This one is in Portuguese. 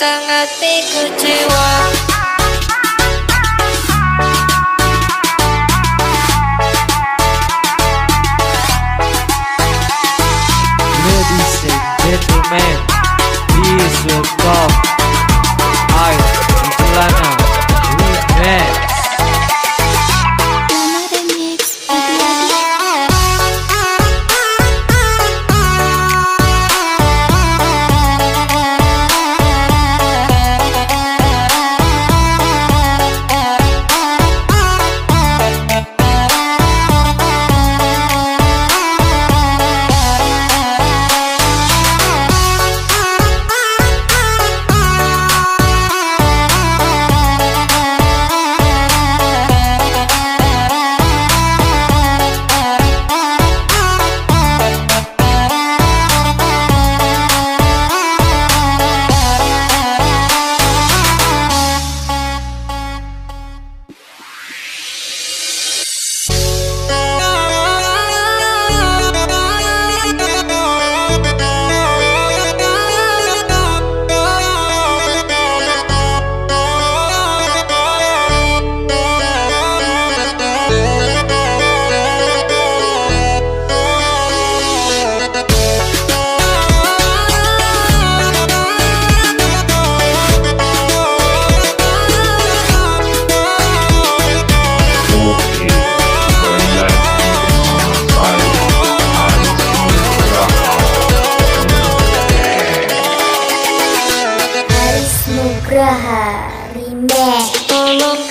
sangat kecewa Ladies and gentlemen, please welcome Abraha Remake